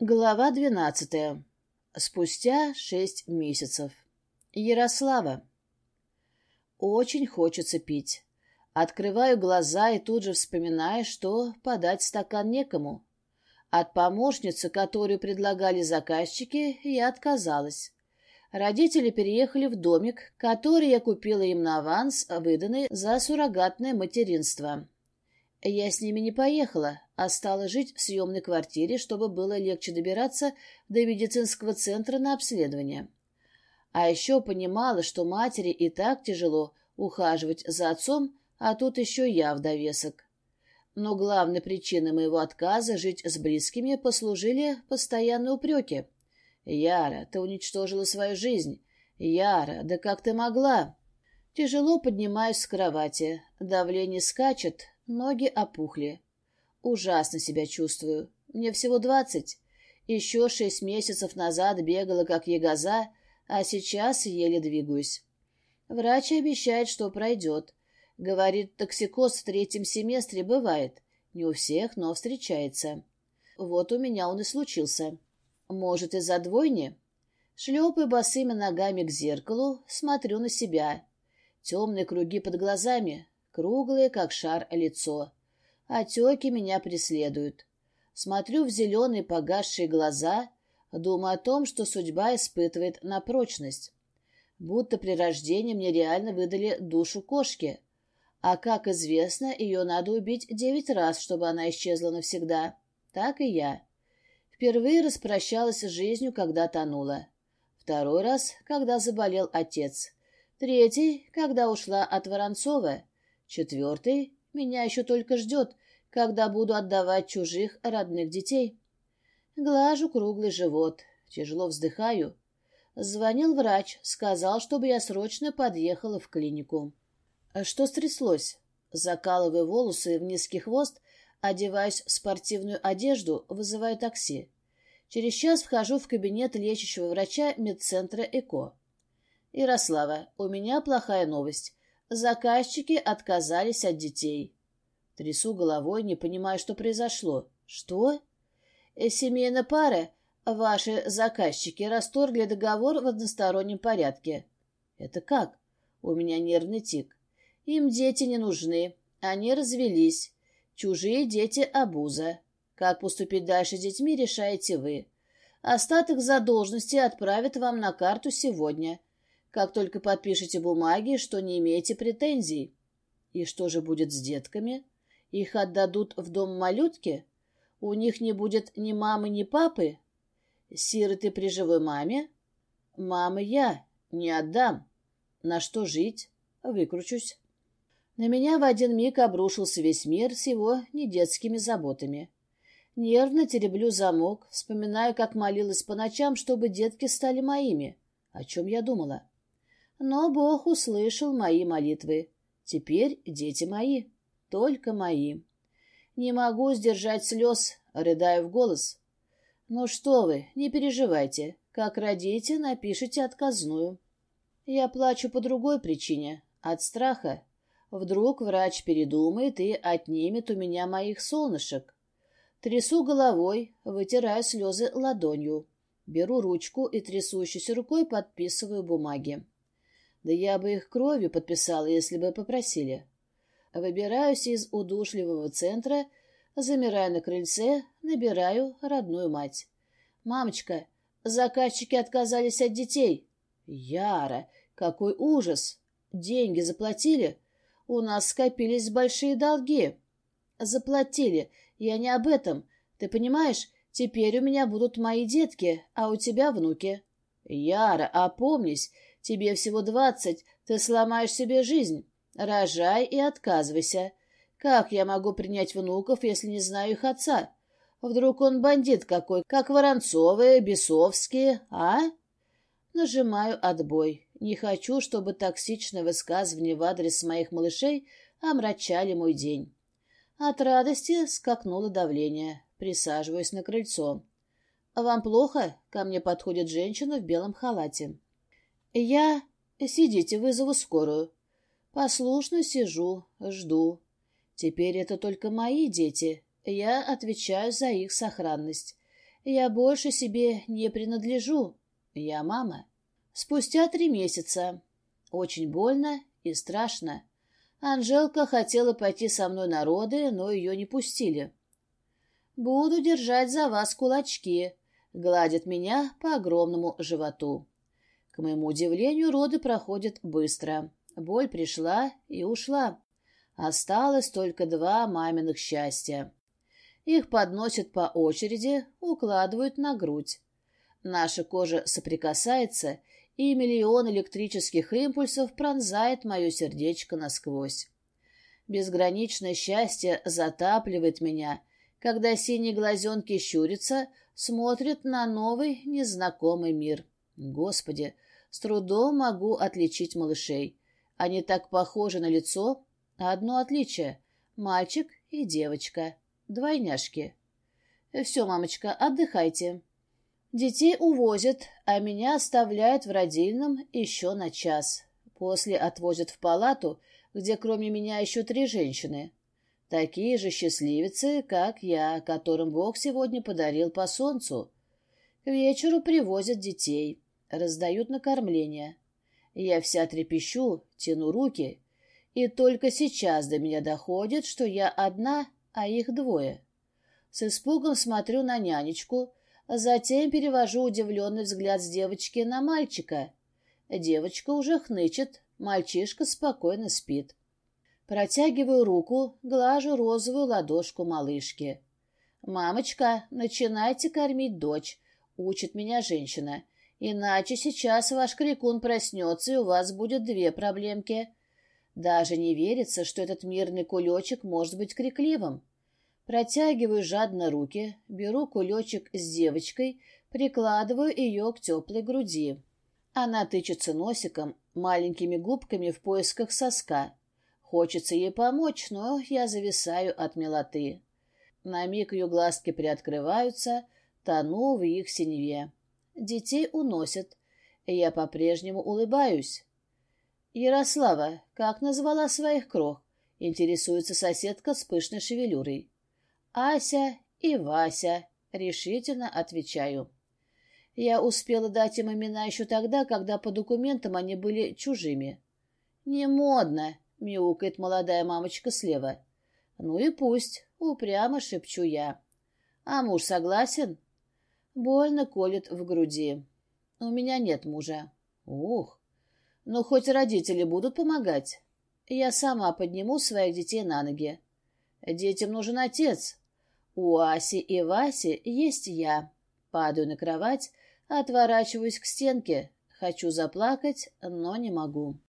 Глава двенадцатая. Спустя шесть месяцев. Ярослава. Очень хочется пить. Открываю глаза и тут же вспоминаю, что подать стакан некому. От помощницы, которую предлагали заказчики, я отказалась. Родители переехали в домик, который я купила им на аванс, выданный за суррогатное материнство. Я с ними не поехала, а стала жить в съемной квартире, чтобы было легче добираться до медицинского центра на обследование. А еще понимала, что матери и так тяжело ухаживать за отцом, а тут еще я в довесок. Но главной причиной моего отказа жить с близкими послужили постоянные упреки. «Яра, ты уничтожила свою жизнь. Яра, да как ты могла?» Тяжело поднимаюсь с кровати. Давление скачет, ноги опухли. Ужасно себя чувствую. Мне всего двадцать. Еще шесть месяцев назад бегала как ягоза, а сейчас еле двигаюсь. Врач обещает, что пройдет. Говорит, токсикоз в третьем семестре бывает. Не у всех, но встречается. Вот у меня он и случился. Может, из-за двойни? Шлепаю босыми ногами к зеркалу, смотрю на себя. Темные круги под глазами, круглое, как шар, лицо. Отеки меня преследуют. Смотрю в зеленые погасшие глаза, думаю о том, что судьба испытывает на прочность. Будто при рождении мне реально выдали душу кошки. А, как известно, ее надо убить девять раз, чтобы она исчезла навсегда. Так и я. Впервые распрощалась с жизнью, когда тонула. Второй раз, когда заболел отец. Третий, когда ушла от Воронцова. Четвертый, меня еще только ждет, когда буду отдавать чужих родных детей. Глажу круглый живот, тяжело вздыхаю. Звонил врач, сказал, чтобы я срочно подъехала в клинику. Что стряслось? Закалываю волосы в низкий хвост, одеваюсь в спортивную одежду, вызываю такси. Через час вхожу в кабинет лечащего врача медцентра ЭКО. «Ярослава, у меня плохая новость. Заказчики отказались от детей. Трясу головой, не понимая, что произошло. Что? Э, семейная пара. Ваши заказчики расторгли договор в одностороннем порядке. Это как? У меня нервный тик. Им дети не нужны. Они развелись. Чужие дети — обуза. Как поступить дальше с детьми, решаете вы. Остаток задолженности отправят вам на карту сегодня как только подпишете бумаги, что не имеете претензий. И что же будет с детками? Их отдадут в дом малютки? У них не будет ни мамы, ни папы? Сироты при живой маме? Мамы я не отдам. На что жить? Выкручусь. На меня в один миг обрушился весь мир с его недетскими заботами. Нервно тереблю замок, вспоминаю, как молилась по ночам, чтобы детки стали моими. О чем я думала? Но Бог услышал мои молитвы. Теперь дети мои, только мои. Не могу сдержать слез, рыдаю в голос. Ну что вы, не переживайте. Как родите, напишите отказную. Я плачу по другой причине. От страха. Вдруг врач передумает и отнимет у меня моих солнышек. Трясу головой, вытираю слезы ладонью. Беру ручку и трясущейся рукой подписываю бумаги. Да я бы их кровью подписала, если бы попросили. Выбираюсь из удушливого центра, замираю на крыльце, набираю родную мать. «Мамочка, заказчики отказались от детей». «Яра, какой ужас! Деньги заплатили? У нас скопились большие долги». «Заплатили. Я не об этом. Ты понимаешь, теперь у меня будут мои детки, а у тебя внуки». «Яра, опомнись, Тебе всего двадцать, ты сломаешь себе жизнь. Рожай и отказывайся. Как я могу принять внуков, если не знаю их отца? Вдруг он бандит какой, как Воронцовые, Бесовские, а? Нажимаю отбой. Не хочу, чтобы токсичное высказывание в адрес моих малышей омрачали мой день. От радости скакнуло давление. Присаживаюсь на крыльцо. «Вам плохо?» — ко мне подходит женщина в белом халате. Я... Сидите, вызову скорую. Послушно сижу, жду. Теперь это только мои дети. Я отвечаю за их сохранность. Я больше себе не принадлежу. Я мама. Спустя три месяца. Очень больно и страшно. Анжелка хотела пойти со мной на роды, но ее не пустили. «Буду держать за вас кулачки», — гладит меня по огромному животу. К моему удивлению, роды проходят быстро. Боль пришла и ушла. Осталось только два маминых счастья. Их подносят по очереди, укладывают на грудь. Наша кожа соприкасается, и миллион электрических импульсов пронзает мое сердечко насквозь. Безграничное счастье затапливает меня, когда синие глазенки щурятся, смотрят на новый, незнакомый мир. Господи, с трудом могу отличить малышей. Они так похожи на лицо. Одно отличие — мальчик и девочка. Двойняшки. Все, мамочка, отдыхайте. Детей увозят, а меня оставляют в родильном еще на час. После отвозят в палату, где кроме меня еще три женщины. Такие же счастливицы, как я, которым Бог сегодня подарил по солнцу. К вечеру привозят детей, раздают накормление. Я вся трепещу, тяну руки, и только сейчас до меня доходит, что я одна — а их двое. С испугом смотрю на нянечку, затем перевожу удивленный взгляд с девочки на мальчика. Девочка уже хнычет, мальчишка спокойно спит. Протягиваю руку, глажу розовую ладошку малышки. «Мамочка, начинайте кормить дочь», — учит меня женщина. «Иначе сейчас ваш крикун проснется, и у вас будет две проблемки». Даже не верится, что этот мирный кулечек может быть крикливым. Протягиваю жадно руки, беру кулечек с девочкой, прикладываю ее к теплой груди. Она тычется носиком, маленькими губками в поисках соска. Хочется ей помочь, но я зависаю от милоты. На миг ее глазки приоткрываются, тону в их синеве. Детей уносят. Я по-прежнему улыбаюсь. «Ярослава, как назвала своих крох?» — интересуется соседка с пышной шевелюрой. «Ася и Вася», — решительно отвечаю. Я успела дать им имена еще тогда, когда по документам они были чужими. «Не модно», — мяукает молодая мамочка слева. «Ну и пусть», — упрямо шепчу я. «А муж согласен?» Больно колет в груди. «У меня нет мужа». «Ух, но хоть родители будут помогать. Я сама подниму своих детей на ноги. Детям нужен отец. У Аси и Васи есть я. Падаю на кровать, отворачиваюсь к стенке. Хочу заплакать, но не могу.